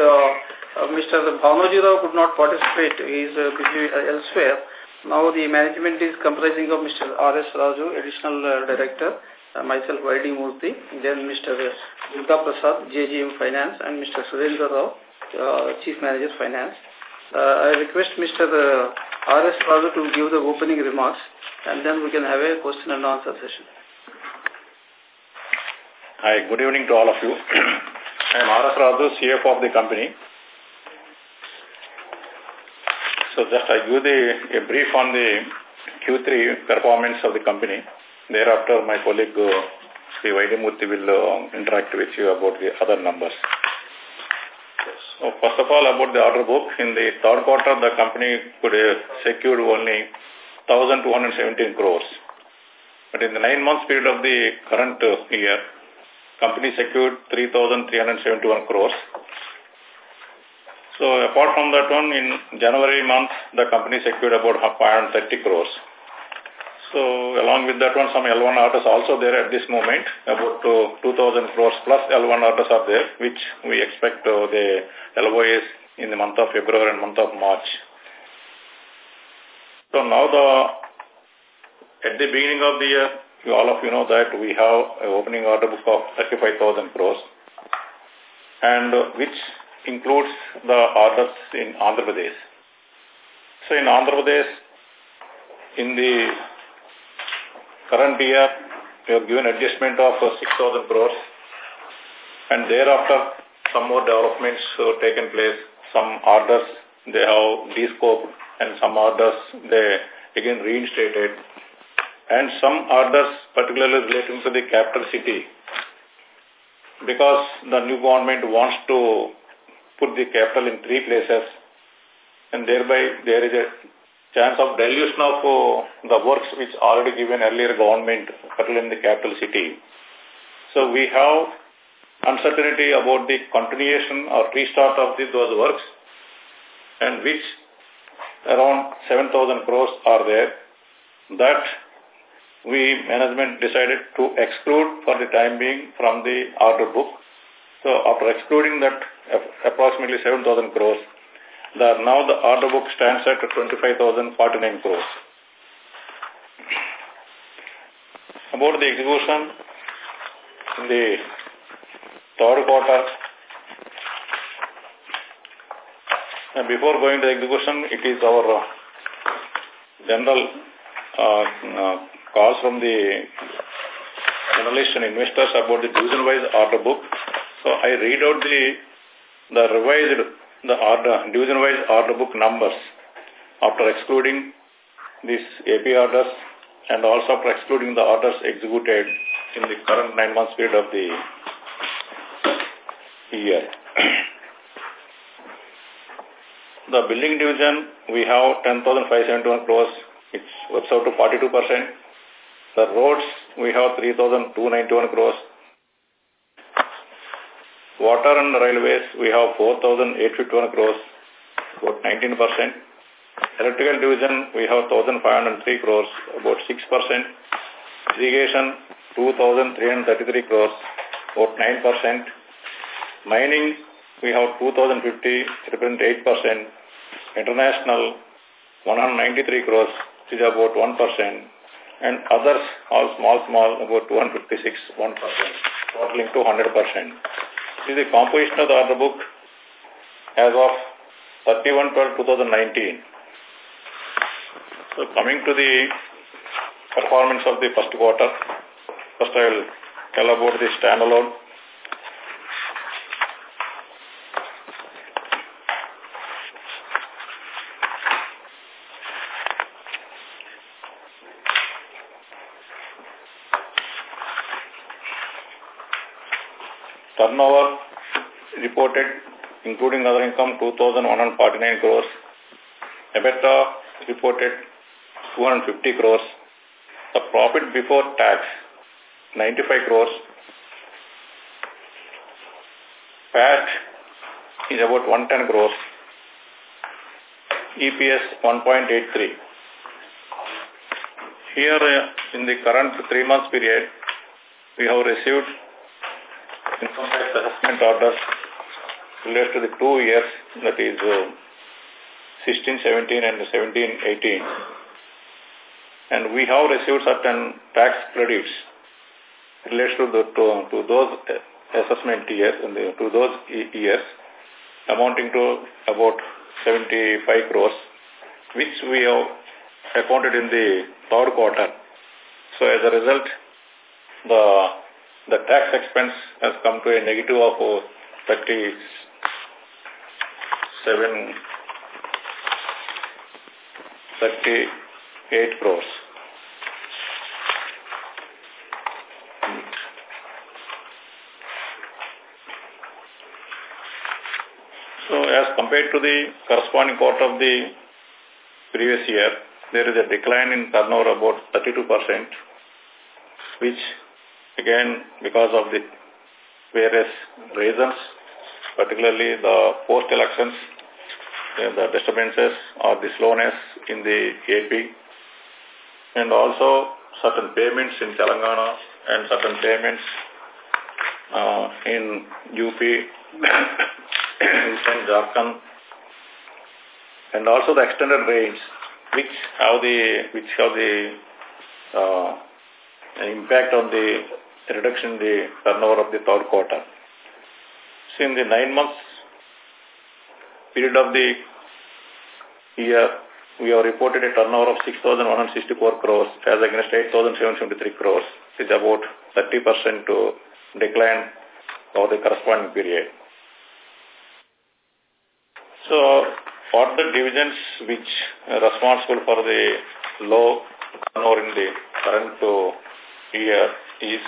uh, Mr. Bhavanojirao could not participate. He is uh, busy elsewhere. Now the management is comprising of Mr. R.S. Raju, Additional uh, Director, uh, myself, Y.D. Murthy, then Mr. Durga Prasad, JGM Finance, and Mr. Surendra Rao, uh, Chief Manager Finance. Uh, I request Mr. Uh, R.S. Raju to give the opening remarks, and then we can have a question and answer session. Hi, good evening to all of you. I am R.S. Raju, CFO of the company. So just I give the, a brief on the Q3 performance of the company. Thereafter, my colleague uh, Sri will uh, interact with you about the other numbers. So first of all, about the order book, in the third quarter, the company could uh, secure only 1,217 crores. But in the nine months period of the current uh, year, company secured 3,371 crores. So apart from that one, in January month, the company secured about 530 crores. So along with that one, some L1 orders also there at this moment, about uh, 2,000 crores plus L1 orders are there, which we expect uh, the LOAs in the month of February and month of March. So now the, at the beginning of the year, you, all of you know that we have an opening order book of 35,000 crores, and uh, which includes the orders in Andhra Pradesh. So in Andhra Pradesh, in the current year, we have given adjustment of uh, 6,000 crores, and thereafter some more developments uh, taken place. Some orders they have descoped, and some orders they again reinstated and some orders particularly relating to the capital city because the new government wants to put the capital in three places and thereby there is a chance of dilution of uh, the works which already given earlier government, particularly in the capital city. So we have uncertainty about the continuation or restart of the, those works and which around 7,000 crores are there that we management decided to exclude for the time being from the order book. So after excluding that approximately 7,000 crores, the, now the order book stands at 25,049 crores. About the execution in the third quarter, and before going to execution, it is our uh, general uh, uh, calls from the analysts and investors about the division-wise order book. So I read out the the revised the order division-wise order book numbers after excluding these AP orders and also after excluding the orders executed in the current nine months period of the year. the building division, we have 10,571 crores. It's works out to 42 percent. The roads, we have 3,291 crores. Water and railways, we have 4,851 crores, about 19%. Electrical division, we have 1,503 crores, about 6%. Irrigation, 2,333 crores, about 9%. Mining, we have 2,050, represent 8%. International, 193 crores, which is about 1% and others all small, small, about 256, 1%, totaling to 100%. This is the composition of the order book as of 31-12-2019. So coming to the performance of the first quarter, first I will tell about the standalone. Turnover reported, including other income, 2,149 crores. EBITDA reported 250 crores. The profit before tax, 95 crores. PAT is about 110 crores. EPS 1.83. Here, uh, in the current three months period, we have received income tax assessment orders relates to the two years, that is uh, 16, 17 and 17, 18. And we have received certain tax credits related to, the, to, to those assessment years, and the, to those years, amounting to about 75 crores, which we have accounted in the third quarter. So as a result, the the tax expense has come to a negative of uh, 37 38 crores. So as compared to the corresponding quarter of the previous year, there is a decline in turnover about 32%, which again because of the various reasons, particularly the post-elections the disturbances or the slowness in the AP and also certain payments in Telangana and certain payments uh, in UP, Eastern Jharkhand and also the extended rains which have the which have the uh, impact on the reduction in the turnover of the third quarter. So in the nine months period of the year, we have reported a turnover of 6,164 crores as against 8,773 crores. It is about 30% to decline over the corresponding period. So, for the divisions which are responsible for the low turnover in the current uh, year is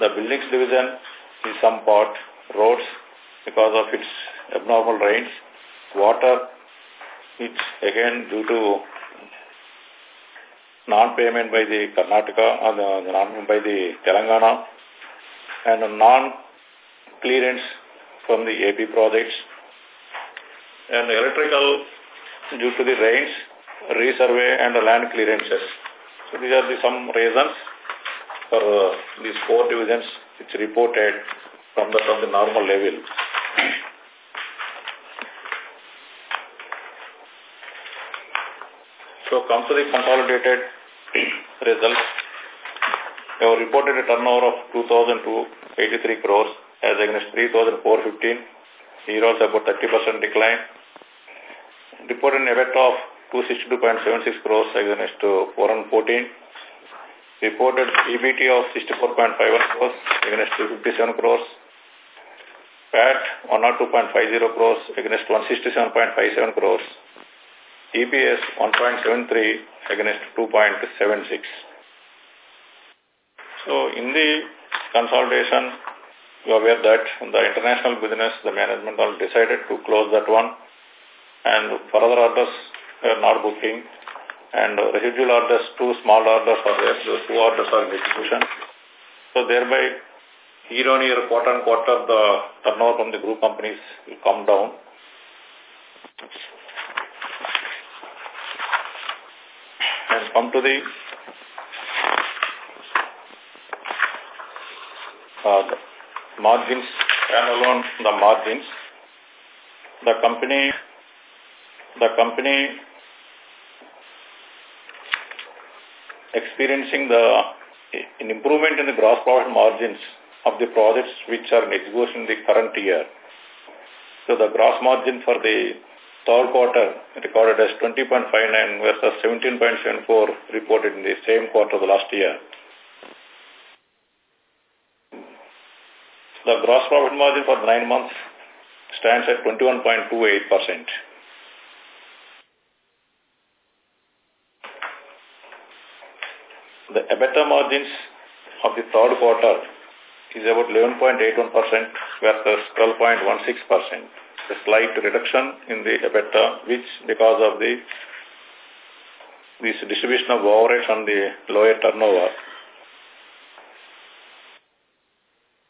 the buildings division in some part, roads because of its abnormal rains, water it's again due to non-payment by the Karnataka or uh, the, by the Telangana and non-clearance from the AP projects and electrical due to the rains, resurvey and the land clearances. So these are the some reasons for uh, these four divisions it's reported from the from the normal level. So come to the consolidated results. We have reported a turnover of 2,283 crores as against 3,415. Here also about 30% decline. Reported an EBITDA of 262.76 crores against 414. Reported EBT of 64.51 crores against 257 crores. PAT 102.50 crores against 167.57 crores. EPS 1.73 against 2.76. So in the consolidation, you are aware that the international business, the management all decided to close that one and further orders are not booking and residual orders, two small orders are there, those two orders are in execution. So thereby, year on year, quarter on quarter, the turnover from the group companies will come down. and come to the, uh, margins, alone the margins. The company, the company experiencing the an improvement in the gross profit margins of the projects which are in execution in the current year. So the gross margin for the third quarter recorded as 20.59 versus 17.74 reported in the same quarter of the last year. The gross profit margin for nine months stands at 21.28%. The EBITDA margins of the third quarter is about 11.81% versus 12.16% a slight reduction in the EBITDA, which because of the this distribution of overheads on the lower turnover.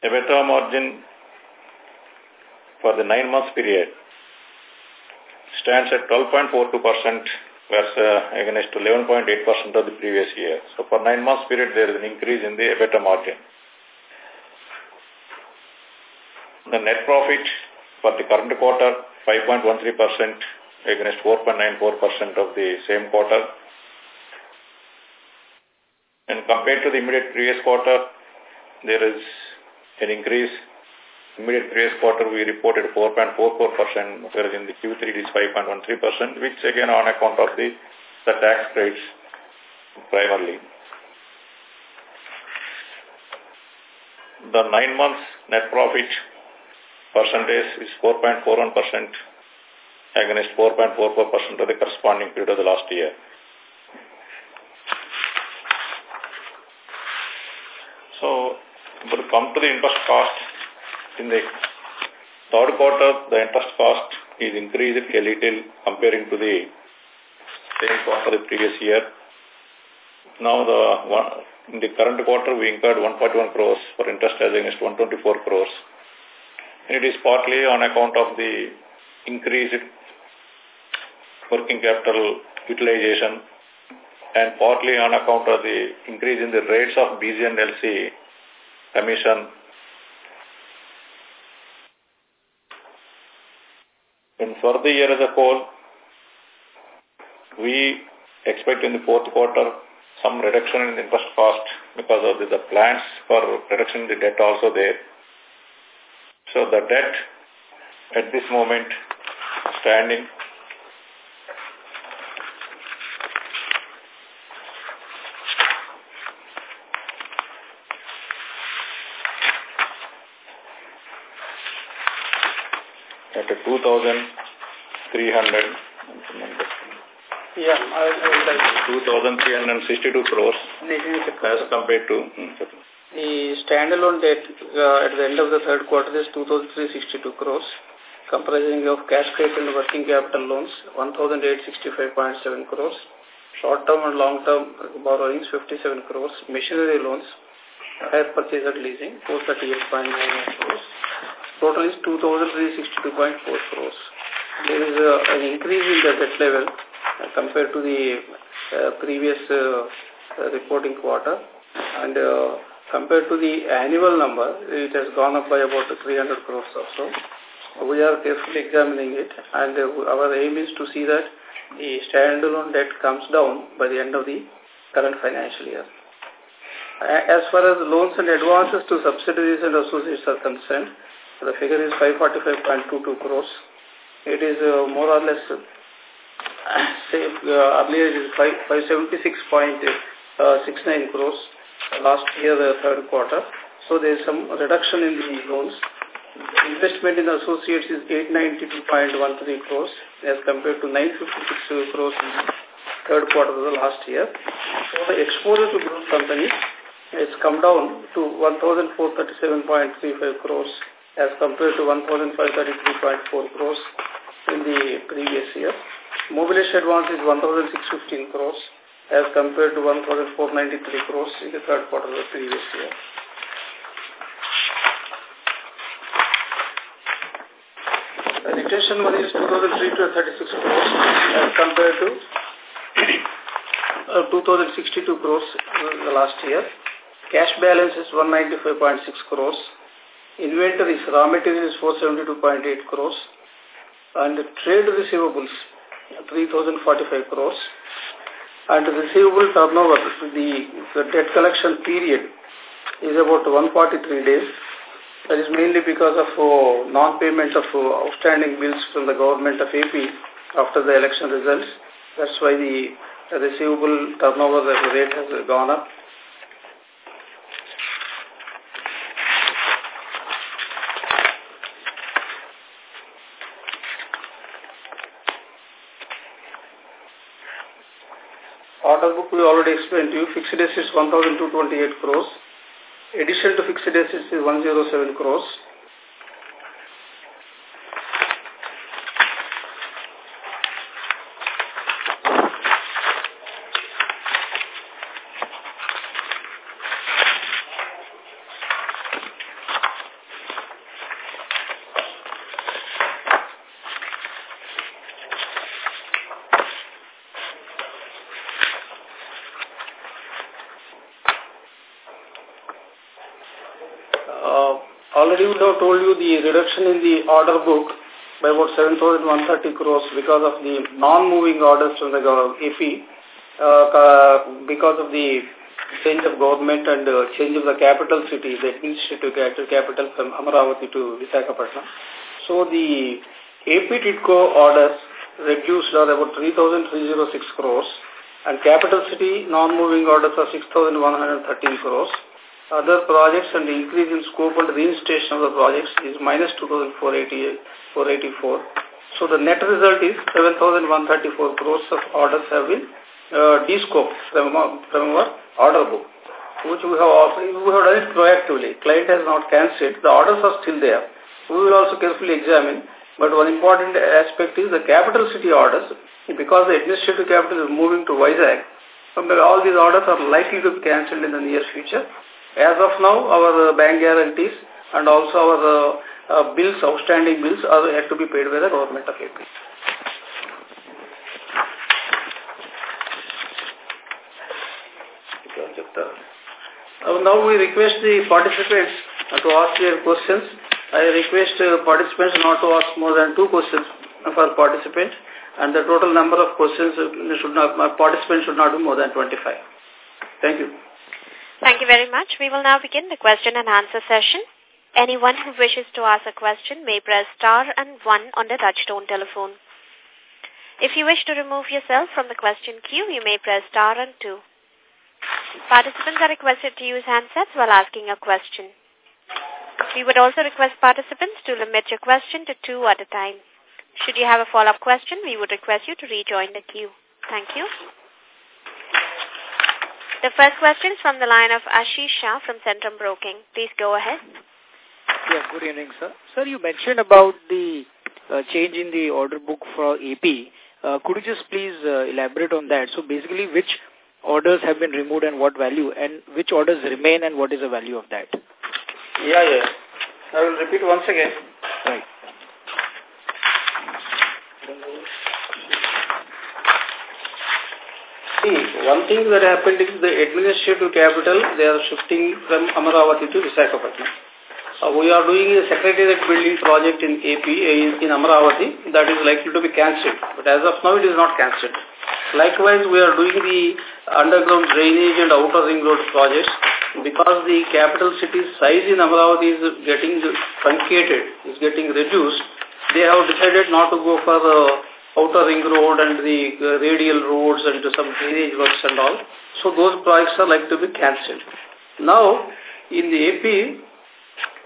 EBITDA margin for the nine months period stands at 12.42% versus uh, against 11.8% of the previous year. So for nine months period, there is an increase in the EBITDA margin. The net profit for the current quarter, 5.13% against 4.94% of the same quarter. And compared to the immediate previous quarter, there is an increase. Immediate previous quarter, we reported 4.44%, whereas in the Q3 it is 5.13%, which again on account of the, the tax rates primarily. The nine months net profit percentage is 4.41% against 4.44% of the corresponding period of the last year. So, but come to the interest cost, in the third quarter, the interest cost is increased a little comparing to the same quarter of the previous year. Now, the in the current quarter, we incurred 141 crores for interest as against 124 crores. And It is partly on account of the increased working capital utilization and partly on account of the increase in the rates of BG and LC commission. And for the year as a whole, we expect in the fourth quarter some reduction in interest cost because of the, the plans for reduction in the debt also there. So the debt at this moment standing at 2,300 yeah, I, I 2,362 crores as compared to hmm, the standalone debt uh, at the end of the third quarter is 2,362 crores, comprising of cash credit and working capital loans, 1,865.7 crores, short-term and long-term borrowings, 57 crores, machinery loans, hire purchase and leasing, 438.9 crores. Total is 2,362.4 crores. There is uh, an increase in the debt level uh, compared to the uh, previous uh, reporting quarter and compared to the annual number, it has gone up by about 300 crores or so. We are carefully examining it and our aim is to see that the standalone debt comes down by the end of the current financial year. As far as loans and advances to subsidiaries and associates are concerned, the figure is 545.22 crores. It is uh, more or less, uh, say, uh, earlier it is 576.69 uh, crores last year, the third quarter. So there is some reduction in the loans. Investment in associates is 892.13 crores as compared to 956 crores in the third quarter of the last year. So the exposure to group companies has come down to 1,437.35 crores as compared to 1,533.4 crores in the previous year. Mobilization advance is 1,615 crores as compared to 1,493 crores in the third quarter of the previous year. The retention money is 2,336 crores as compared to uh, 2,062 crores in the last year. Cash balance is 195.6 crores. Inventory is raw material is 472.8 crores. And trade receivables 3,045 crores and receivable turnover, the, the debt collection period is about 143 days. That is mainly because of uh, non-payment of uh, outstanding bills from the government of AP after the election results. That's why the, the receivable turnover rate has gone up. Order book we already explained to you. Fixed assets 1,228 crores. Addition to fixed assets is 107 crores. We have told you the reduction in the order book by about 7,130 crores because of the non-moving orders from the AP, uh, because of the change of government and uh, change of the capital city, the capital from Amaravati to Visakhapatnam. So the AP TIDCO orders reduced are about 3,306 crores and capital city non-moving orders are 6,113 crores. Other projects and the increase in scope and reinstation of the projects is minus 2,484. So the net result is 7,134 crores of orders have been uh, descoped from, from our order book, which we have, we have done it proactively. Client has not cancelled. The orders are still there. We will also carefully examine. But one important aspect is the capital city orders. Because the administrative capital is moving to Vizag, all these orders are likely to be cancelled in the near future. As of now, our uh, bank guarantees and also our uh, uh, bills, outstanding bills, are yet to be paid by the government of AP. Uh, now we request the participants to ask their questions. I request uh, participants not to ask more than two questions per participant and the total number of questions should not, participants should not be more than 25. Thank you. Thank you very much. We will now begin the question and answer session. Anyone who wishes to ask a question may press star and one on the touchtone telephone. If you wish to remove yourself from the question queue, you may press star and two. Participants are requested to use handsets while asking a question. We would also request participants to limit your question to two at a time. Should you have a follow-up question, we would request you to rejoin the queue. Thank you. The first question is from the line of Ashish Shah from Centrum Broking. Please go ahead. Yeah, good evening, sir. Sir, you mentioned about the uh, change in the order book for AP. Uh, could you just please uh, elaborate on that? So basically, which orders have been removed and what value, and which orders remain and what is the value of that? Yeah, yeah. I will repeat once again. Right. See, one thing that happened is the administrative capital, they are shifting from Amaravati to Visakhapatnam. Uh, we are doing a secretariat building project in AP, uh, in Amaravati, that is likely to be cancelled. But as of now, it is not cancelled. Likewise, we are doing the underground drainage and outer ring road projects because the capital city size in Amaravati is getting truncated, is getting reduced. They have decided not to go for the outer ring road and the uh, radial roads and some drainage works and all. So those projects are like to be cancelled. Now, in the AP,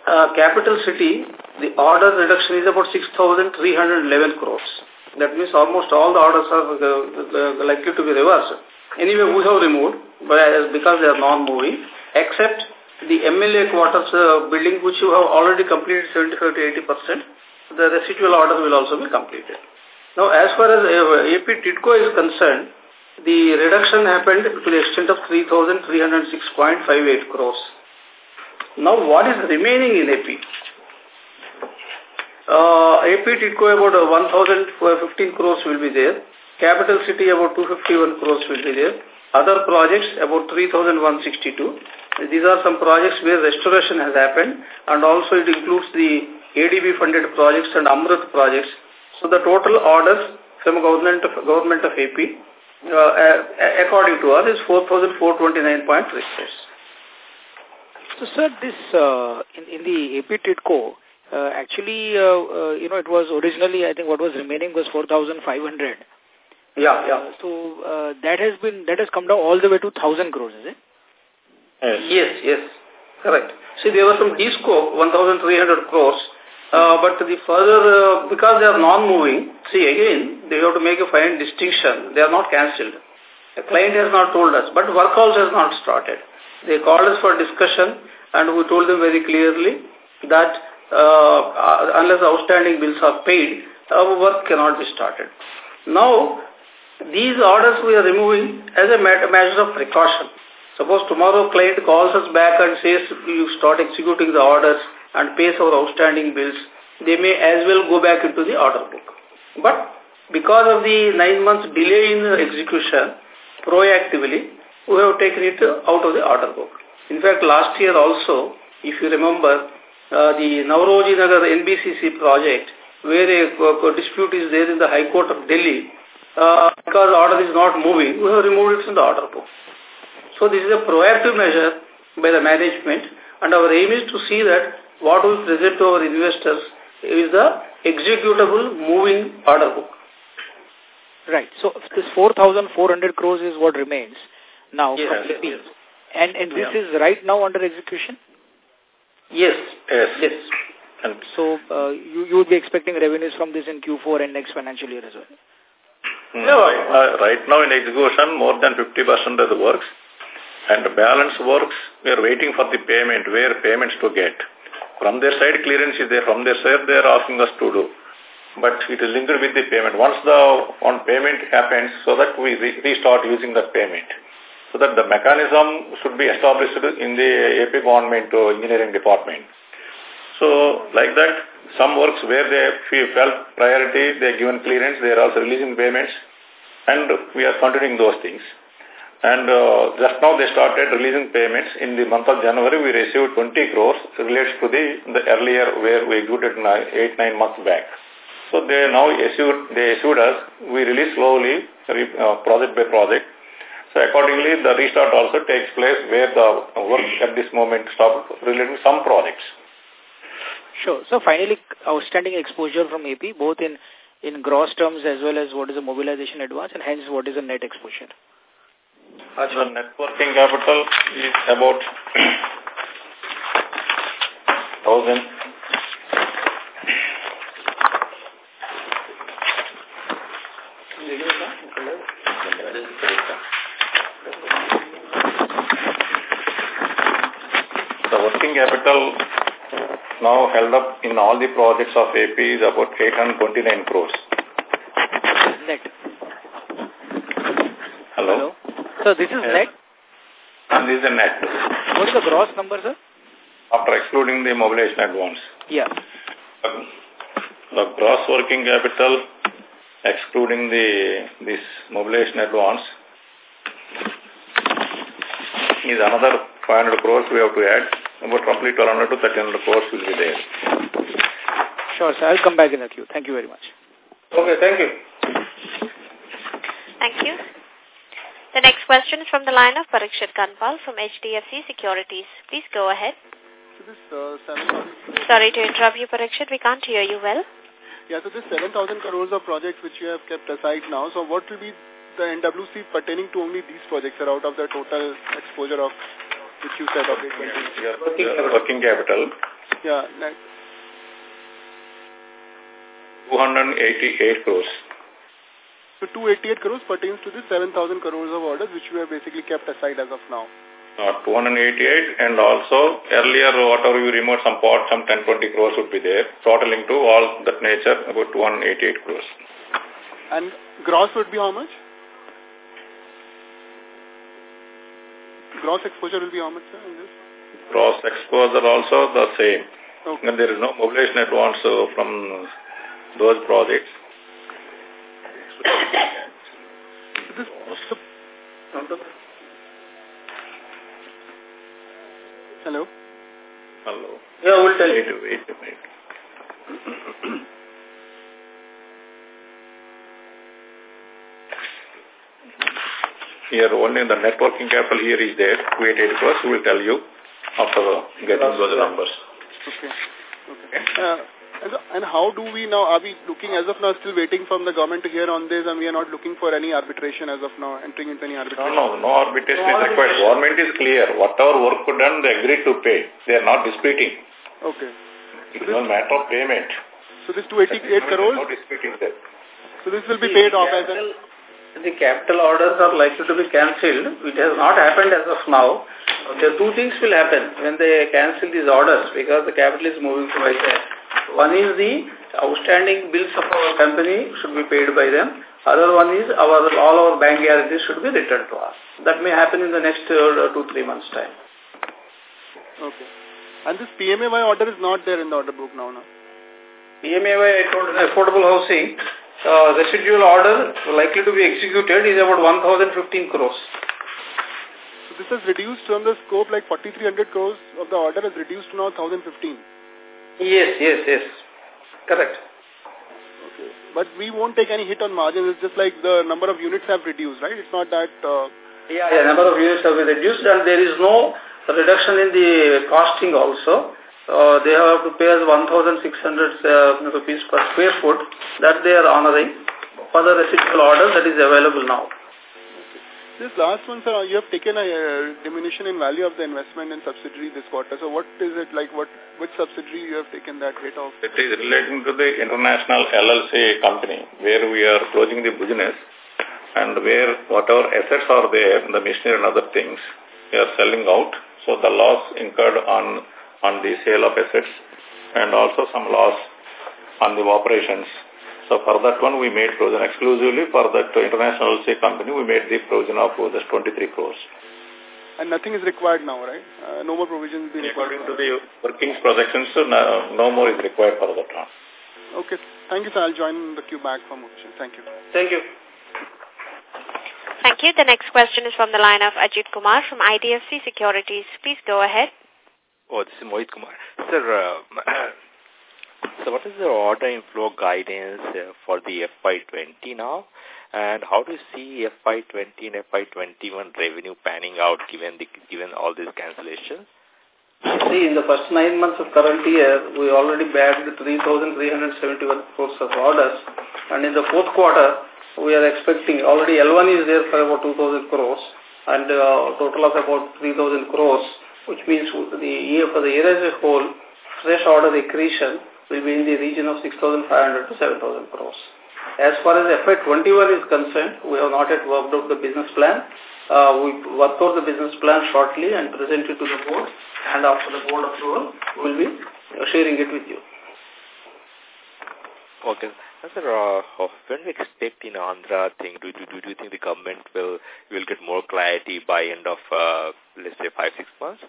uh, capital city, the order reduction is about 6,311 crores. That means almost all the orders are uh, likely to be reversed. Anyway, we have removed but, because they are non-moving, except the MLA quarters uh, building which you have already completed 75 to 80 percent. The residual order will also be completed. Now, as far as uh, AP TIDCO is concerned, the reduction happened to the extent of 3,306.58 crores. Now, what is remaining in AP? Uh, AP TIDCO about uh, 1,015 crores will be there. Capital City about 251 crores will be there. Other projects about 3,162. These are some projects where restoration has happened and also it includes the ADB funded projects and AMRUT projects so the total orders from government of, government of AP, uh, uh, according to us, is 4,429.3 crores. So, sir, this uh, in, in the AP TIDCO, uh, actually, uh, uh, you know, it was originally, I think what was remaining was 4,500. Yeah, yeah. so uh, that has been, that has come down all the way to 1,000 crores, is it? Yes, yes, correct. See, there was some descope, 1,300 crores, uh, but the further, uh, because they are non-moving, see again, they have to make a fine distinction. They are not cancelled. The client has not told us, but work also has not started. They called us for discussion and we told them very clearly that uh, unless outstanding bills are paid, our work cannot be started. Now, these orders we are removing as a measure of precaution. Suppose tomorrow client calls us back and says you start executing the orders and pays our outstanding bills, they may as well go back into the order book. But because of the nine months delay in execution, proactively, we have taken it out of the order book. In fact, last year also, if you remember, uh, the Nauroji Nagar NBCC project, where a, dispute is there in the High Court of Delhi, uh, because order is not moving, we have removed it from the order book. So this is a proactive measure by the management, and our aim is to see that what we present to our investors is the executable moving order book. Right. So this 4,400 crores is what remains now yes, from yes. And, and this yeah. is right now under execution? Yes. Yes. Yes. And so uh, you, you would be expecting revenues from this in Q4 and next financial year as well? No, right, uh, right now in execution, more than 50% of the works. And the balance works, we are waiting for the payment, where payments to get. From their side, clearance is there. From their side, they are asking us to do but it is linked with the payment. Once the on payment happens, so that we re restart using that payment. So that the mechanism should be established in the AP government or engineering department. So like that, some works where they felt priority, they are given clearance, they are also releasing payments, and we are continuing those things. And uh, just now they started releasing payments. In the month of January, we received 20 crores related to the, the earlier where we executed 8-9 months back. So they now issued, they issued us, we release slowly, uh, project by project. So accordingly, the restart also takes place where the work at this moment stop relating some projects. Sure. So finally, outstanding exposure from AP, both in, in gross terms as well as what is the mobilization advance and hence what is the net exposure? The net working capital is about thousand The working capital now held up in all the projects of AP is about 829 crores. Net. Hello? Hello? So this is Yes. net? And this is the net. What is the gross number, sir? After excluding the mobilization advance. Yeah. The gross working capital excluding the this mobilization advance is another 500 crores we have to add. About roughly 1200 to 1300 crores will be there. Sure, sir. I'll come back in the queue. Thank you very much. Okay, thank you. Thank you. The next question is from the line of Parikshit Kandpal from HDFC Securities. Please go ahead. So this uh, 7,000 Sorry to interrupt you, Parikshit. We can't hear you well. Yeah, so this 7,000 crores of projects which you have kept aside now, so what will be the NWC pertaining to only these projects are out of the total exposure of which you said of 820? Your, your working capital, Yeah, like, 288 crores. so 288 crores pertains to the 7,000 crores of orders which we have basically kept aside as of now. Uh, 288 and also earlier whatever you removed some part, some 10-20 crores would be there, totaling to all that nature about 288 crores. And gross would be how much? Gross exposure will be how much, sir. Gross exposure also the same. Okay. And there is no mobilization advance uh, from those projects. This, so, hello? Hello. Yeah, we'll tell Wait, you. wait a minute. Here only the net working capital here is there, 288 crores. We will tell you after getting those numbers. Okay. Okay. Uh, and, how do we now, are we looking as of now still waiting from the government to hear on this and we are not looking for any arbitration as of now, entering into any arbitration? no, no no arbitration is required. Government is clear. Whatever work done, they agreed to pay. They are not disputing. Okay. It is a matter of payment. So this 288 crores, No disputing that. so this will be paid off as an, Capital- The capital orders are likely to be cancelled. It has not happened as of now. There two things will happen when they cancel these orders because the capital is moving to Vizag. One is the outstanding bills of our company should be paid by them. Other one is our all our bank guarantees should be returned to us. That may happen in the next uh, two, three months' time. okay. And this PMAY order is not there in the order book now, no? PMAY, I told affordable housing, uh, residual order likely to be executed is about 1,015 crores. So this has reduced from the scope like 4,300 crores of the order has reduced to now 1,015. Yes, yes, yes. Correct. Okay. But we won't take any hit on margins. It's just like the number of units have reduced, right? It's not that... Uh... Yeah, yeah, number of units have been reduced and there is no reduction in the costing also. Uh, they have to pay us 1,600 uh, rupees per square foot that they are honoring for the residual order that is available now. This last one, sir, you have taken a uh, diminution in value of the investment in subsidiary this quarter. So what is it like? What Which subsidiary you have taken that hit of? It is relating to the international LLC company where we are closing the business and where whatever assets are there, the machinery and other things, we are selling out. So the loss incurred on, on the sale of assets and also some loss on the operations so for that one, we made provision exclusively for that international say company. We made the provision of just 23 crores. And nothing is required now, right? Uh, no more provisions being According to the working projections, no, no more is required for that one. Okay. Thank you, sir. I'll join the queue back for more questions. Thank you. Thank you. Thank you. The next question is from the line of Ajit Kumar from IDFC Securities. Please go ahead. Oh, this is Mohit Kumar. Sir, uh, so what is the order inflow guidance uh, for the FY20 now? And how do you see FY20 and FY21 revenue panning out given the given all these cancellations? See, in the first nine months of current year, we already bagged 3,371 crores of orders. And in the fourth quarter, we are expecting, already L1 is there for about 2,000 crores and uh, total of about 3,000 crores, which means the year for the year as a whole, fresh order accretion will be in the region of 6,500 to 7,000 crores. As far as FY21 is concerned, we have not yet worked out the business plan. Uh, we work out the business plan shortly and present it to the board. And after the board approval, we will be sharing it with you. Okay. Sir, uh, when we expect in Andhra thing, do, do, do you think the government will will get more clarity by end of, uh, let's say, five, six months?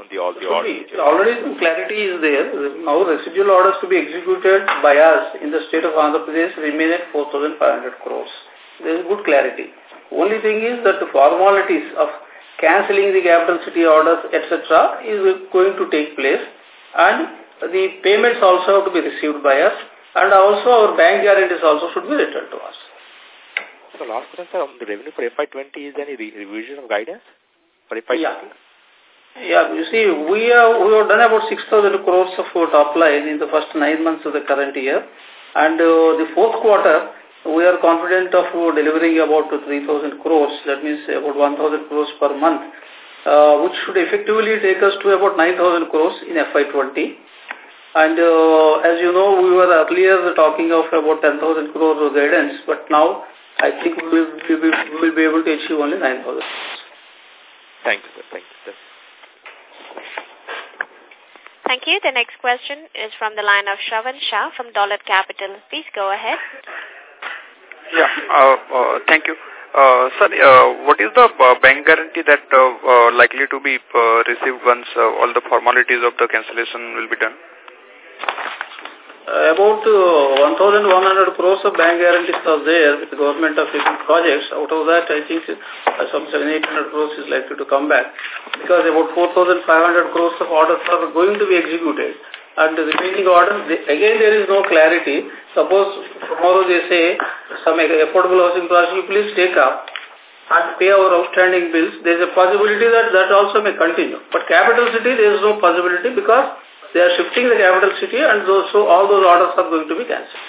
On the all the so orders? Already some clarity is there. Now residual orders to be executed by us in the state of Andhra Pradesh remain at 4,500 crores. There is good clarity. Only thing is that the formalities of cancelling the capital city orders, etc., is going to take place and the payments also have to be received by us and also our bank guarantees also should be returned to us. So last question, on the revenue for FY20, is there any re revision of guidance for FY20? Yeah. Yeah, you see, we have, we have done about 6,000 crores of top line in the first nine months of the current year. And uh, the fourth quarter, we are confident of delivering about 3,000 crores, that means about 1,000 crores per month, uh, which should effectively take us to about 9,000 crores in FY20. And uh, as you know, we were earlier talking of about 10,000 crore guidance, but now I think we will, we will be able to achieve only 9,000. Thank you, sir. Thank you, sir. Thank you. The next question is from the line of Shravan Shah from Dolat Capital. Please go ahead. Yeah, uh, uh, thank you. Uh, sir, uh, what is the uh, bank guarantee that uh, uh, likely to be uh, received once all the formalities of the cancellation will be done? About uh, 1,100 crores of bank guarantees are there with the government of different projects. Out of that, I think uh, some 700 crores is likely to come back because about 4,500 crores of orders are going to be executed. And the remaining orders, they, again, there is no clarity. Suppose tomorrow they say some affordable housing project, please take up and pay our outstanding bills. There is a possibility that that also may continue. But capital city, there is no possibility because they are shifting the capital city and those, so all those orders are going to be cancelled.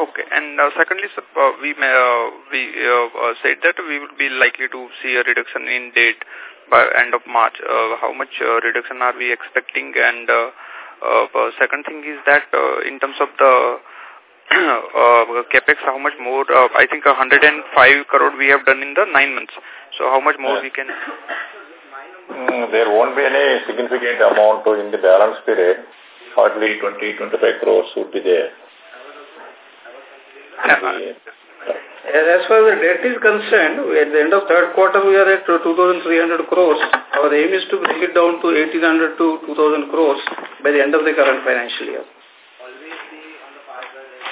Okay, and uh, secondly, sir, uh, we may, uh, we uh, uh, said that we would be likely to see a reduction in date by end of March. Uh, how much uh, reduction are we expecting? And uh, uh, second thing is that uh, in terms of the uh, capex, how much more? Uh, I think 105 crore we have done in the nine months. So how much more we can? Mm, there won't be any significant amount in the balance period. Hardly 20-25 crores would be there. As far as the debt is concerned, at the end of third quarter, we are at 2,300 crores. Our aim is to bring it down to 1,800 to 2,000 crores by the end of the current financial year.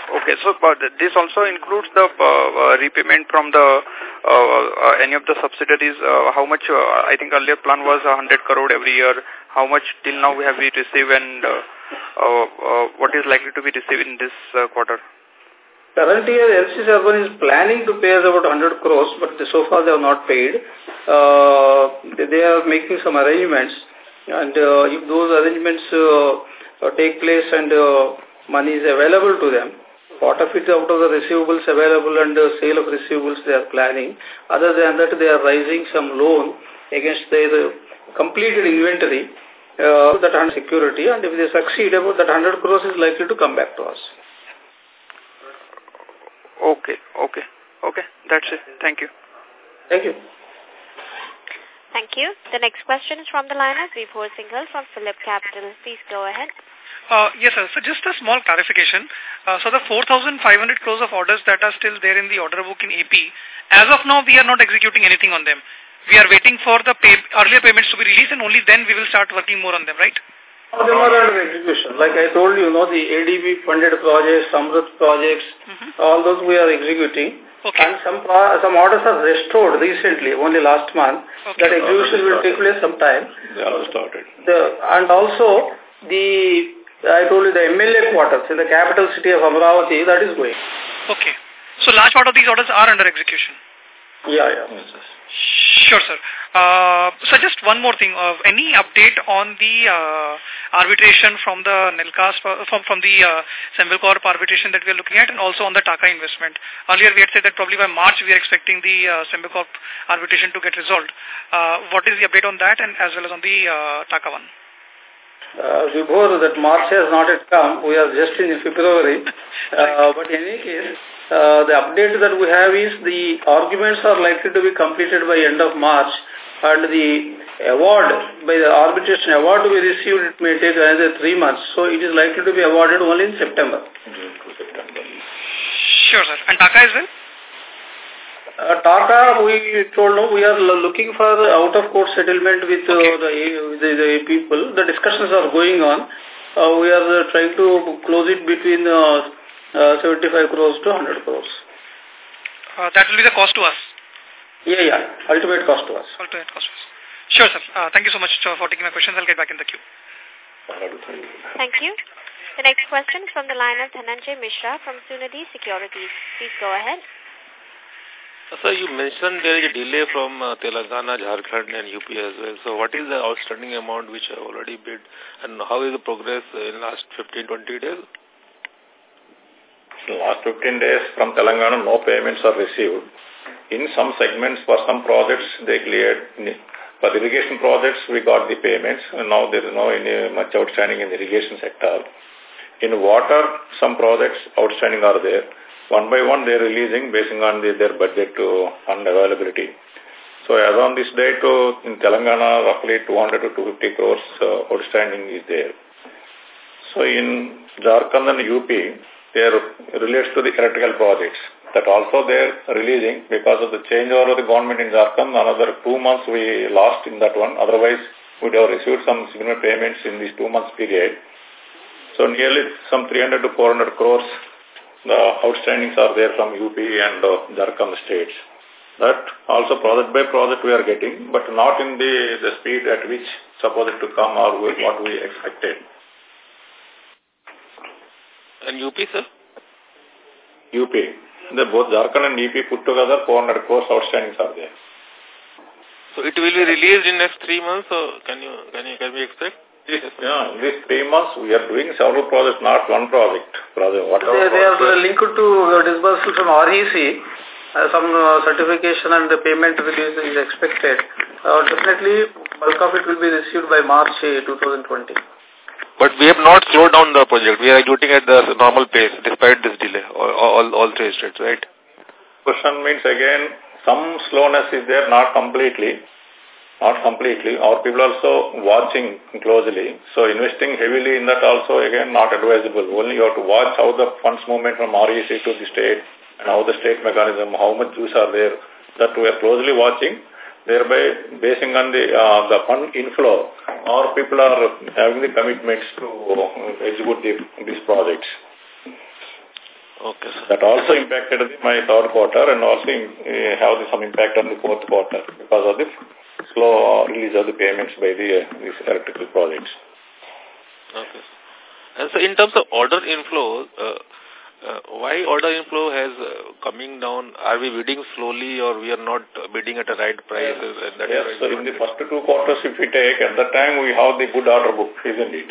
Okay, so but this also includes the uh, uh, repayment from the uh, uh, any of the subsidiaries. Uh, how much? Uh, I think earlier plan was 100 crore every year. how much till now we have we received and uh, uh, uh, what is likely to be received in this uh, quarter? Currently, NCC Urban is planning to pay us about 100 crores, but so far they have not paid. Uh, they are making some arrangements, and uh, if those arrangements uh, uh, take place and uh, money is available to them, part of it out of the receivables available and uh, sale of receivables they are planning. Other than that, they are raising some loan against their completed inventory uh, that 100 security, and if they succeed, about that 100 crores is likely to come back to us. Okay, okay, okay. That's it. Thank you. Thank you. Thank you. The next question is from the line of Vibhor Singhal from Phillip Capital. Please go ahead. Uh, yes, sir. So just a small clarification. Uh, so the 4,500 crores of orders that are still there in the order book in AP, as of now, we are not executing anything on them. We are waiting for the pay, earlier payments to be released and only then we will start working more on them, right? All them are under execution. Like I told you, you know, the ADB funded projects, AMRUT projects, Mm -hmm. all those we are executing. Okay. And some some orders are restored recently, only last month. Okay. That execution will take place sometime. They are started. The, and also the, I told you the MLA quarters in the capital city of Amaravati, that is going. Okay. So large part of these orders are under execution. Yeah, yeah. Yes, yes. Sure, sir. Uh, so just one more thing. Uh, any update on the uh, arbitration from the Nilkas, uh, from, from the uh, Sembcorp arbitration that we are looking at and also on the Taka investment? Earlier we had said that probably by March we are expecting the uh, Sembcorp arbitration to get resolved. Uh, what is the update on that and as well as on the uh, Taka one? Uh, Vibhor, that March has not yet come. We are just in February. Uh, but in any case, uh, the update that we have is the arguments are likely to be completed by end of March and the award by the arbitration award to be received it may take another three months. So it is likely to be awarded only in September. September. Sure, sir. And Taka as well? Uh, Tata, we told no, we are looking for the out-of-court settlement with uh, the, the, the people. The discussions are going on. Uh, we are uh, trying to close it between uh, uh, 75 crores to 100 crores. Uh, that will be the cost to us. Yeah, yeah. Ultimate cost to us. Ultimate cost to us. Sure, sir. Uh, thank you so much uh, for taking my questions. I'll get back in the queue. Thank you. The next question is from the line of Dhananjay Mishra from Sunidhi Securities. Please go ahead. Sir, you mentioned there is a delay from uh, Telangana, Jharkhand and UP as well. So what is the outstanding amount which have already bid and how is the progress in last 15, 20 days? Last 15 days from Telangana, no payments are received. In some segments, for some projects, they cleared. For irrigation projects, we got the payments. And now there is no any much outstanding in the irrigation sector. In water, some projects outstanding are there. One by one, they are releasing based on the, their budget to fund availability. So as on this date, uh, in Telangana, roughly 200 to 250 crores uh, outstanding is there. So in Jharkhand and UP, they are relates to the electrical projects. That also they are releasing because of the changeover of the government in Jharkhand. Another two months we lost in that one. Otherwise, we would have received some significant payments in this two months period. So nearly some 300 to 400 crores the outstandings are there from UP and uh, Jharkhand states. That also project by project we are getting, but not in the, the speed at which supposed to come or what we expected. And UP, sir? UP. The both Jharkhand and UP put together 400 crores outstandings are there. So it will be released in next three months, or can you can you can we expect? This, yeah, in these three months, we are doing several projects, not one project. Project, whatever They, they are project- linked to the disbursal from REC. Uh, some uh, certification and the payment release is expected. Uh, definitely, bulk of it will be received by March uh, 2020. But we have not slowed down the project. We are executing at the normal pace despite this delay, all, all, all three states, right? Question means again, some slowness is there, not completely. Not completely. Our people are also watching closely. So investing heavily in that also again not advisable. Only you have to watch how the funds movement from REC to the state and how the state mechanism, how much juice are there. That we are closely watching. Thereby, basing on the uh, the fund inflow, our people are having the commitments to execute the, these projects. Okay, sir. That also impacted my third quarter and also uh, have some impact on the fourth quarter because of the slow release of the payments by the uh, these electrical projects. Okay. And so in terms of order inflow, uh, uh, why order inflow has uh, coming down? Are we bidding slowly or we are not bidding at the right prices? Yes, and that yes. so in the first two quarters, if we take, at that time we have the good order book, isn't it?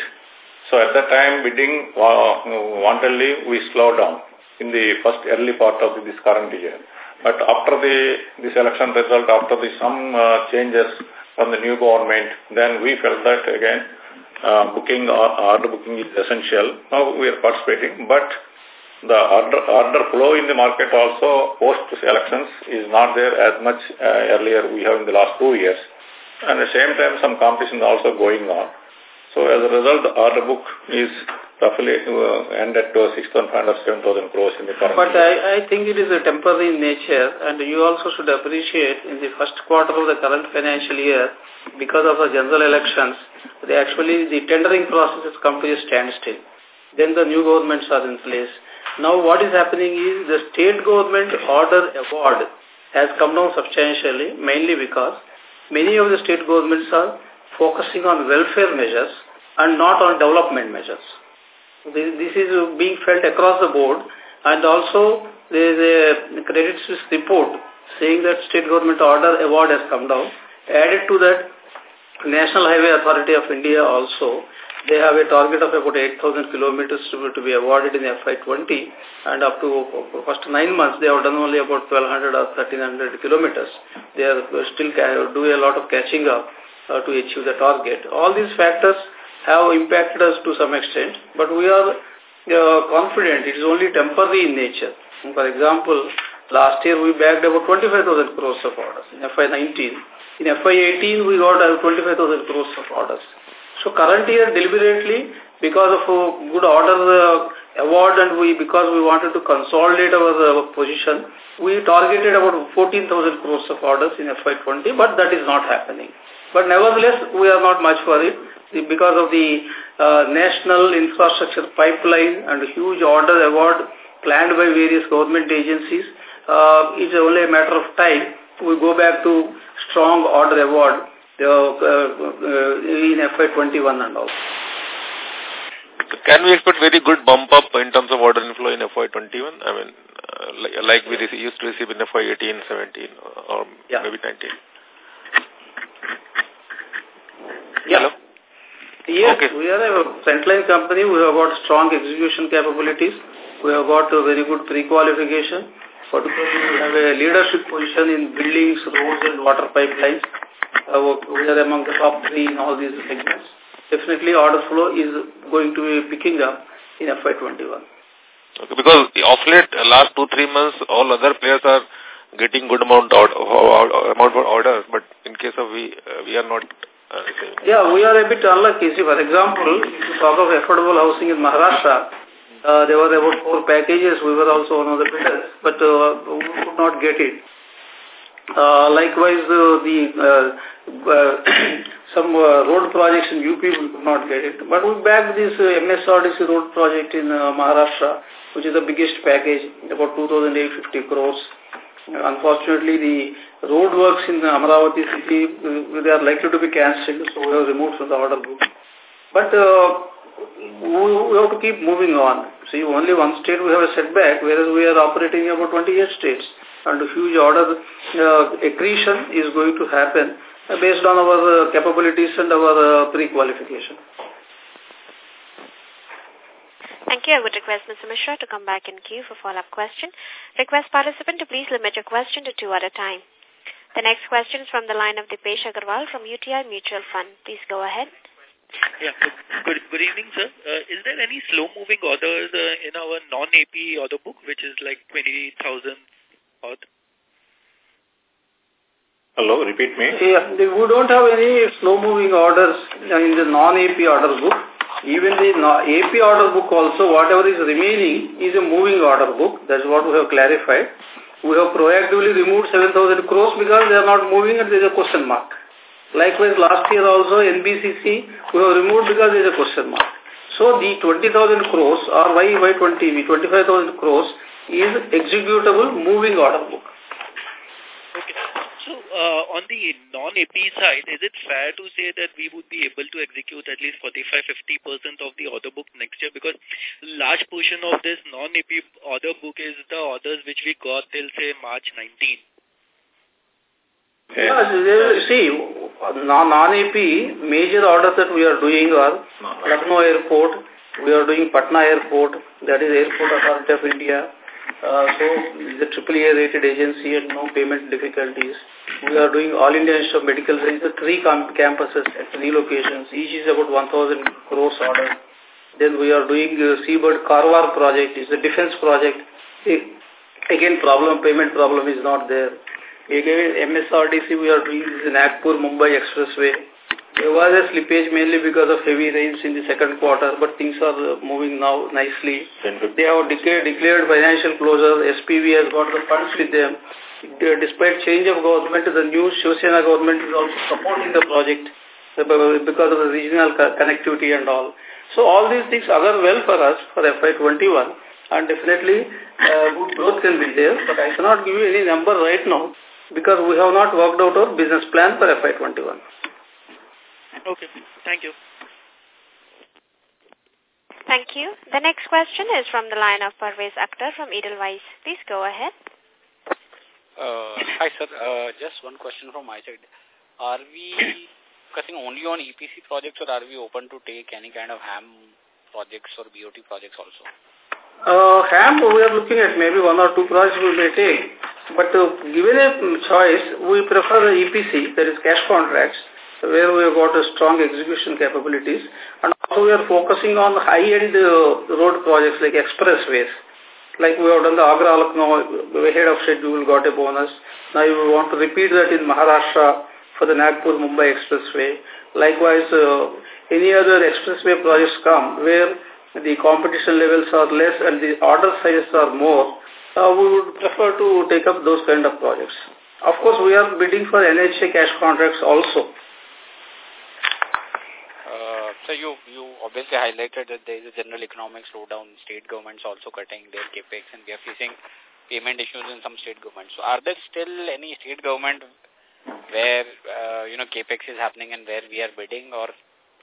So at that time, bidding uh, wantedly, we slow down in the first early part of this current year. But after the this election result, after the some uh, changes from the new government, then we felt that again uh, booking or order booking is essential. Now we are participating, but the order, order flow in the market also post-elections is not there as much uh, earlier we have in the last two years. And at the same time, some competition also going on. So as a result, the order book is roughly uh, end at uh, 6,500 7,000 crores in the current But. I, I think it is a temporary in nature and you also should appreciate in the first quarter of the current financial year, because of the general elections, they actually the tendering process has come to a standstill. Then the new governments are in place. Now what is happening is the state government order award has come down substantially, mainly because many of the state governments are focusing on welfare measures and not on development measures. This, is being felt across the board and also there is a Credit Suisse report saying that state government order award has come down. Added to that, National Highway Authority of India also they have a target of about 8,000 kilometers to be, awarded in FY20 and up to first nine months they have done only about 1,200 or 1,300 kilometers. They are still doing a lot of catching up uh, to achieve the target. All these factors have impacted us to some extent, but we are uh, confident it is only temporary in nature. For example, last year we bagged about 25,000 crores of orders in FY19. In FY18 we got uh, 25,000 crores of orders. So current year deliberately, because of a good order uh, award and we because we wanted to consolidate our uh, position, we targeted about 14,000 crores of orders in FY20, but that is not happening. But nevertheless, we are not much worried because of the uh, national infrastructure pipeline and huge order award planned by various government agencies. Uh, it's only a matter of time. We go back to strong order award uh, uh, in FY21 and all. Can we expect very good bump up in terms of order inflow in FY21? I mean, uh, like, like we used to receive in FY18, 17, or yeah. maybe 19. Yeah. Hello? Yes, okay. we are a frontline company. We have got strong execution capabilities. We have got a very good pre-qualification. Particularly, we have a leadership position in buildings, roads, and water pipelines. Uh, we are among the top three in all these segments. Definitely, order flow is going to be picking up in FY21. Okay, because of late, last two, three months, all other players are getting good amount of, amount of orders, but in case of we, uh, we are not uh, yeah, we are a bit unlucky. See, for example, if you talk of affordable housing in Maharashtra, uh, there were about four packages. We were also one of the bidders, but uh, we could not get it. Uh, likewise, uh, the uh, uh, some uh, road projects in UP we could not get it. But we bagged this uh, MSRDC road project in uh, Maharashtra, which is the biggest package, about 2,850 crores. Unfortunately, the road works in Amaravati city, uh, they are likely to be cancelled, so we have removed from the order book. But uh, we have to keep moving on. See, only one state we have a setback, whereas we are operating in about 28 states. And a huge order uh, accretion is going to happen uh, based on our uh, capabilities and our pre-qualification. Thank you. I would request Mr. Mishra to come back in queue for follow-up question. Request participant to please limit your question to two at a time. The next question is from the line of Dipesh Agarwal from UTI Mutual Fund. Please go ahead. Yeah, good, good evening, sir. Uh, is there any slow-moving orders uh, in our non-AP order book, which is like 20,000 odd? Hello, repeat me. Yeah, we don't have any slow-moving orders in the non-AP order book. Even the AP order book also, whatever is remaining is a moving order book. That's what we have clarified. We have proactively removed 7,000 crores because they are not moving and there is a question mark. Likewise, last year also NBCC we have removed because there is a question mark. So the 20,000 crores or why, why 20, 25,000 crores is executable moving order book. Okay. So So uh, on the non-AP side, is it fair to say that we would be able to execute at least 45-50% of the order book next year? Because large portion of this non-AP order book is the orders which we got till, say, March 19. Yeah, see, non-AP, major orders that we are doing are Lucknow Airport, we are doing Patna Airport, that is Airport Authority of India. Uh, so, the AAA rated agency and no payment difficulties. We are doing All India Institute of Medical Sciences, three campuses at three locations. Each is about 1,000 crores order. Then we are doing uh, Seabird Karwar project, it's a defense project. Again, problem, payment problem is not there. Again, MSRDC we are doing in Nagpur Mumbai Expressway. There was a slippage mainly because of heavy rains in the second quarter, but things are moving now nicely. They have declared, declared financial closure. SPV has got the funds with them. Despite change of government, the new Shiv Sena government is also supporting the project because of the regional connectivity and all. So all these things are well for us for FY21 and definitely uh, good growth can be there, but I cannot give you any number right now because we have not worked out our business plan for FY21. Okay, thank you. Thank you. The next question is from the line of Parvez Akhtar from Edelweiss. Please go ahead. Uh, hi, sir. Uh, just one question from my side. Are we focusing only on EPC projects or are we open to take any kind of HAM projects or BOT projects also? Uh, HAM, we are looking at maybe one or two projects we may take. But uh, given a choice, we prefer the EPC, that is cash contracts, where we have got a strong execution capabilities. And also we are focusing on high-end uh, road projects like expressways. Like we have done the Agra Lucknow, ahead of schedule got a bonus. Now we want to repeat that in Maharashtra for the Nagpur Mumbai Expressway. Likewise, uh, any other expressway projects come where the competition levels are less and the order sizes are more, uh, we would prefer to take up those kind of projects. Of course, we are bidding for NHA cash contracts also. So you, you obviously highlighted that there is a general economic slowdown, state governments also cutting their capex and we are facing payment issues in some state governments. So are there still any state government where, uh, you know, capex is happening and where we are bidding or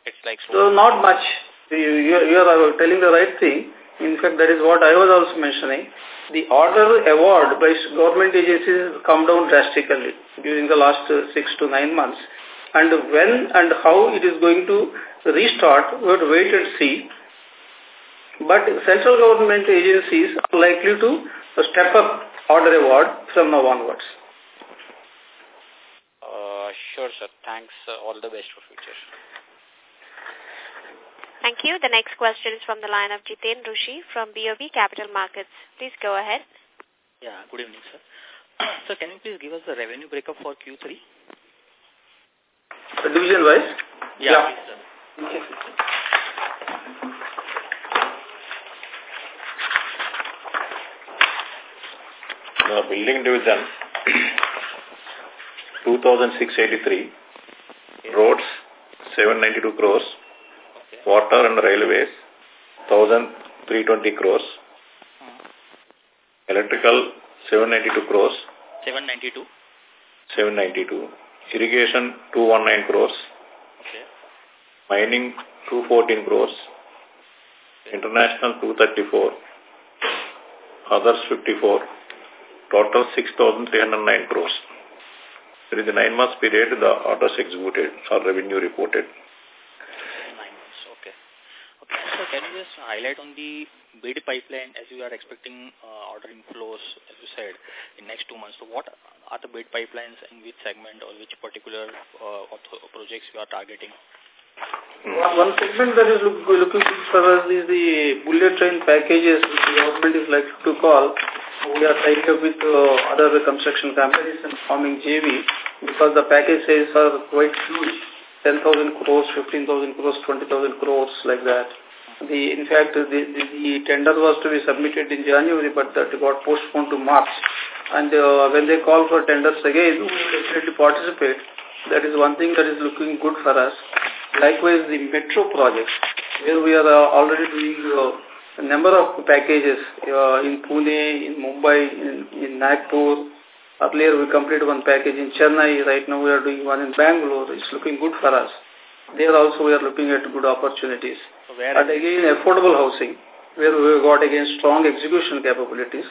it's like... So not much. You, you are telling the right thing. In fact, that is what I was also mentioning. The order award by government agencies has come down drastically during the last uh, six to nine months. And when and how it is going to restart, we have to wait and see. But central government agencies are likely to step up order award from now onwards. Uh, sure, sir. Thanks. Uh, all the best for future. Thank you. The next question is from the line of Jiten Rushi from BOB Capital Markets. Please go ahead. Yeah, good evening, sir. sir, can you please give us the revenue breakup for Q3? The division wise? Yeah, yeah. Okay. The building division, 2,683. Roads, 792 crores. Water and railways, 1,320 crores. Electrical, 792 crores. 792? 792. Irrigation, 219 crores. Okay. Mining, 214 crores. International, 234. Others, 54. Total, 6,309 crores. During the nine months period, the orders executed or revenue reported. Nine months, okay. Okay, so can you just highlight on the bid pipeline as you are expecting uh, order inflows, as you said, in next two months. So what are the bid pipelines in which segment or which particular uh, projects you are targeting? One segment that is look, looking for us is the bullet train packages which the government is likely to call. We are tying up with uh, other construction companies and forming JV because the packages are quite huge. 10,000 crores, 15,000 crores, 20,000 crores, like that. The In fact, the, the, the, tender was to be submitted in January, but that got postponed to March. And uh, when they call for tenders again, we definitely participate. That is one thing that is looking good for us. Likewise, the metro projects, where we are uh, already doing uh, a number of packages uh, in Pune, in Mumbai, in, in Nagpur, Earlier we completed one package in Chennai. Right now we are doing one in Bangalore. It's looking good for us. There also we are looking at good opportunities. Where and again, affordable housing, where we got again strong execution capabilities.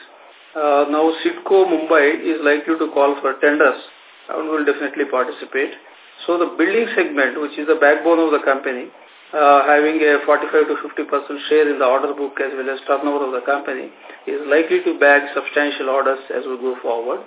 Uh, now CIDCO Mumbai is likely to call for tenders and will definitely participate. So the building segment, which is the backbone of the company, uh, having a 45 to 50 percent share in the order book as well as turnover of the company, is likely to bag substantial orders as we go forward.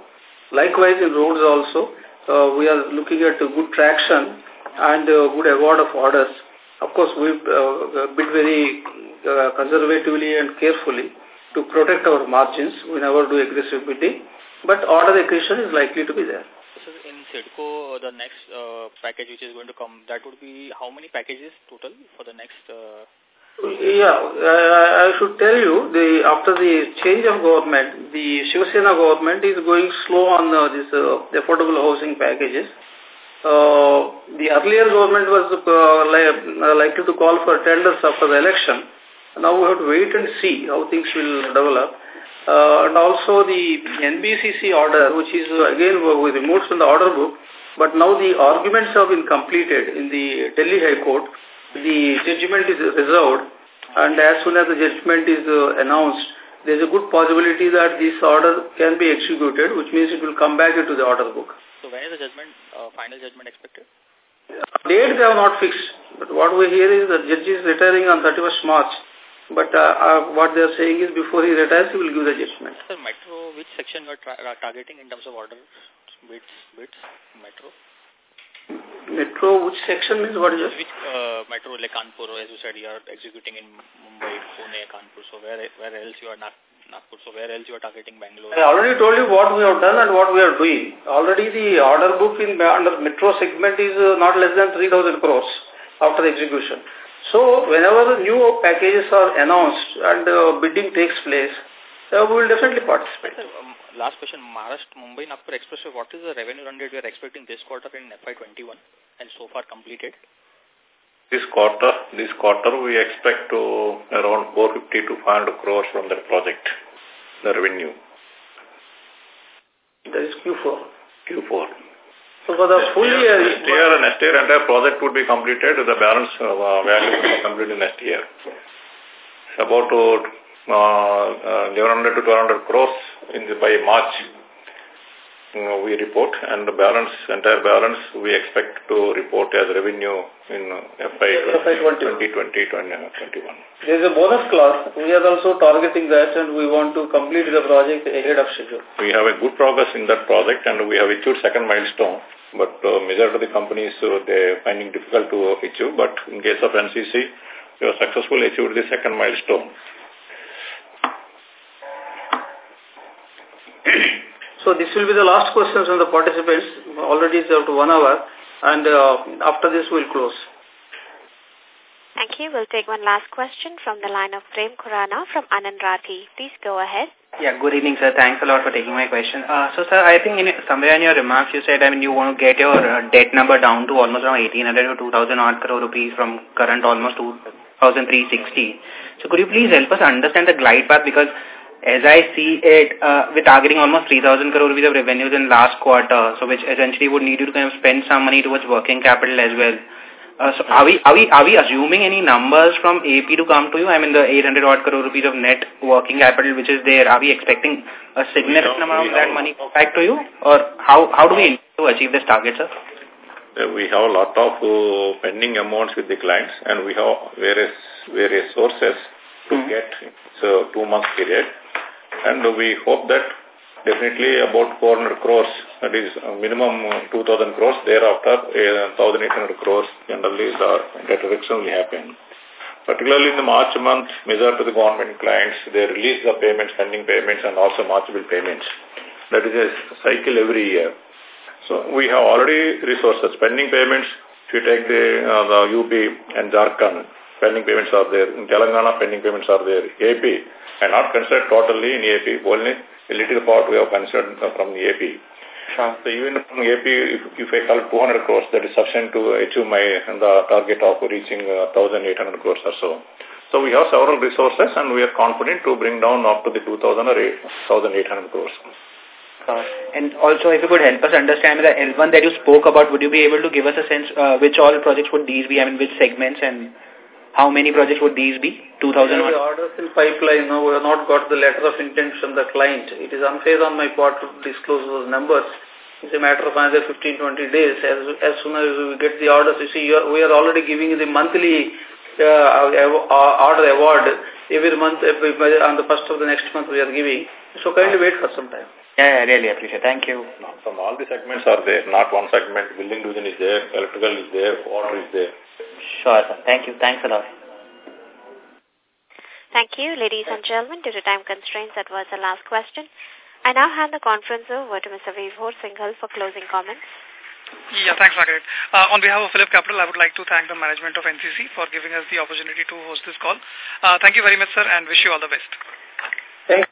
Likewise, in roads also, uh, we are looking at good traction and good award of orders. Of course, we uh, bid very uh, conservatively and carefully to protect our margins. We never do aggressive bidding, but order accretion is likely to be there. So in CIDCO, the next uh, package which is going to come, that would be how many packages total for the next uh, yeah, I, I should tell you, the after the change of government, the Shiv Sena government is going slow on uh, this uh, affordable housing packages. Uh, the earlier government was uh, li uh, likely to call for tenders after the election. Now we have to wait and see how things will develop. Uh, and also the NBCC order, which is uh, again removed from the order book, but now the arguments have been completed in the Delhi High Court the judgment is reserved and as soon as the judgment is uh, announced, there is a good possibility that this order can be executed, which means it will come back into the order book. So when is the judgment, uh, final judgment expected? Date they have not fixed, but what we hear is the judge is retiring on 31st March. But uh, uh, what they are saying is before he retires, he will give the judgment. Sir, Metro, which section you are targeting in terms of order bids, bids, Metro? Metro, which section means what is it? Which uh, metro, like Kanpur, as you said, you are executing in Mumbai, Pune, Kanpur. So where where else you are not Nagpur? So where else you are targeting Bangalore? I already told you what we have done and what we are doing. Already the order book in under metro segment is uh, not less than 3,000 crores after the execution. So whenever new packages are announced and uh, bidding takes place, uh, we will definitely participate. Sir, um, last question, Maharashtra, Mumbai, Nagpur Expressway, what is the revenue run rate we are expecting this quarter in FY21 and so far completed? This quarter, this quarter we expect to around 450 to 500 crores from that project, the revenue. That is Q4. Q4. So for the full year... Next year, and next year entire project would be completed, the balance uh, value will be completed next year. About uh, uh, 1100 to 1200 crores in the, by March we report and the balance, entire balance we expect to report as revenue in FY, FY 2020, 2021. There is a bonus clause. We are also targeting that and we want to complete the project ahead of schedule. We have a good progress in that project and we have achieved second milestone. But uh, majority of the companies, uh, they are finding difficult to achieve. But in case of NCC, we have successfully achieved the second milestone. So this will be the last questions from the participants. Already it's up to one hour. And uh, after this, we'll close. Thank you. We'll take one last question from the line of Prem Khurana from Anand Rathi. Please go ahead. Yeah, good evening, sir. Thanks a lot for taking my question. Uh, so, sir, I think in somewhere in your remarks you said, I mean, you want to get your uh, debt number down to almost around 1800 to 2000 odd crore rupees from current almost 2360. So, could you please help us understand the glide path because as I see it, uh, we're targeting almost 3,000 crore rupees of revenues in last quarter, so which essentially would need you to kind of spend some money towards working capital as well. Uh, so are we are we are we assuming any numbers from AP to come to you? I mean the 800 odd crore rupees of net working capital which is there. Are we expecting a significant amount of that money back to you, or how how do we to achieve this target, sir? Uh, we have a lot of uh, pending amounts with the clients, and we have various various sources to mm -hmm. get so two months period, and we hope that definitely about 400 crores, that is minimum 2,000 crores, thereafter uh, 1,800 crores generally the debt reduction will happen. Particularly in the March month, majority of the government clients, they release the payments, pending payments and also March bill payments. That is a cycle every year. So we have already resources, pending payments, if you take the, uh, the UP and Jharkhand, pending payments are there. In Telangana, pending payments are there. AP, and not considered totally in AP, only a little part we have considered from the AP. Sure. So even from AP, if, if I call 200 crores, that is sufficient to achieve my the target of reaching uh, 1,800 crores or so. So we have several resources and we are confident to bring down up to the 2,000 or 1,800 crores. Uh, and also, if you could help us understand the L1 that you spoke about, would you be able to give us a sense uh, which all projects would these be? I mean, which segments and how many projects would these be? 2,000 The orders in pipeline, no, we have not got the letter of intent from the client. It is unfair on my part to disclose those numbers. It's a matter of another 15, 20 days. As, as soon as we get the orders, you see, you are, we are already giving the monthly uh, order award every month, every, on the first of the next month we are giving. So kindly wait for some time. Yeah, I really appreciate Thank you. No, from all the segments are there, not one segment. Building division is there, electrical is there, water is there. Sure, sir. Thank you. Thanks a lot. Thank you, ladies and gentlemen. Due to time constraints, that was the last question. I now hand the conference over to Mr. Vibhor Singhal for closing comments. Yeah, thanks, Margaret. Uh, on behalf of Phillip Capital, I would like to thank the management of NCC for giving us the opportunity to host this call. Uh, thank you very much, sir, and wish you all the best.